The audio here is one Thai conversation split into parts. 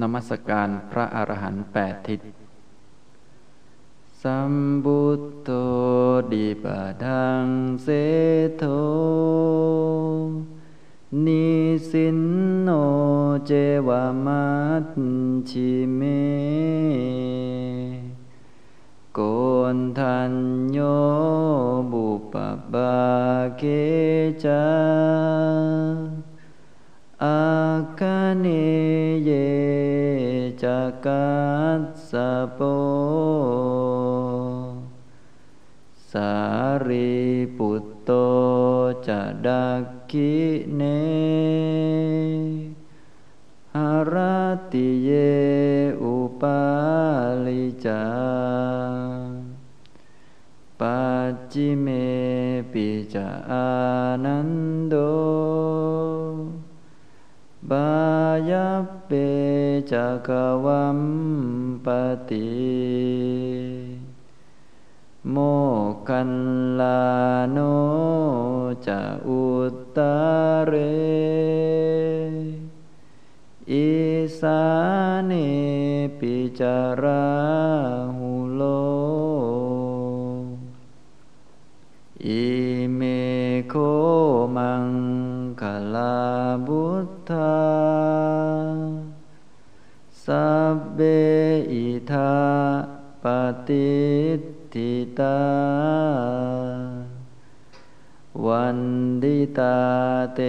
นมัสการพระอรหันต์แปดทิศสัมบุตโตดิปดังเสโทนิสินโนเจวามัตชิเม โกนทันโยบุปบาเกจาอาคเนเย กัสสะโป สารีปุตโตจะดักขิเนหารติเยอุปาลิจาปัจจิเมปิจาอานันโด บายเปจักวัมปติโมคันลาโนจะอุตตะเร อิสาเนปิจาราหุโล อิเมโคมังคลาบุตธาสัพ เบอิทาปฏิทิตา วันดิตาเต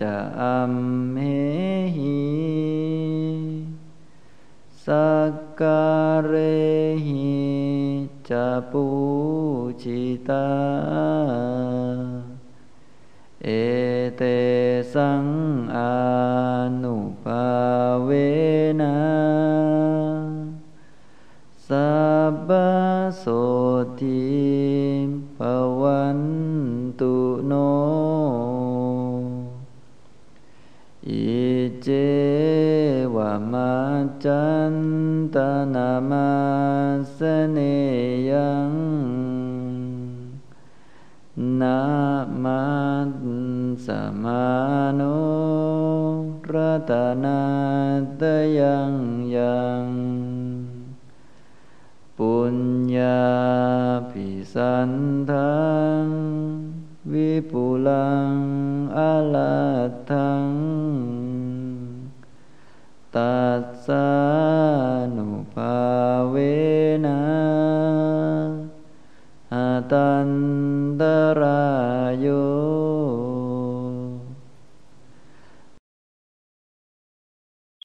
จะอัมเหหิสักการเรหิจะปูชิตา เอเตสังอานุภา สัพพโสทิปวันตุโน อิเจวามาจันตนามาสเนยังนามาสมาโนรัตนาตยังยัง ง วิปุลังอาลาทัง ตัสสานุภาเวนะอาตันตรายุ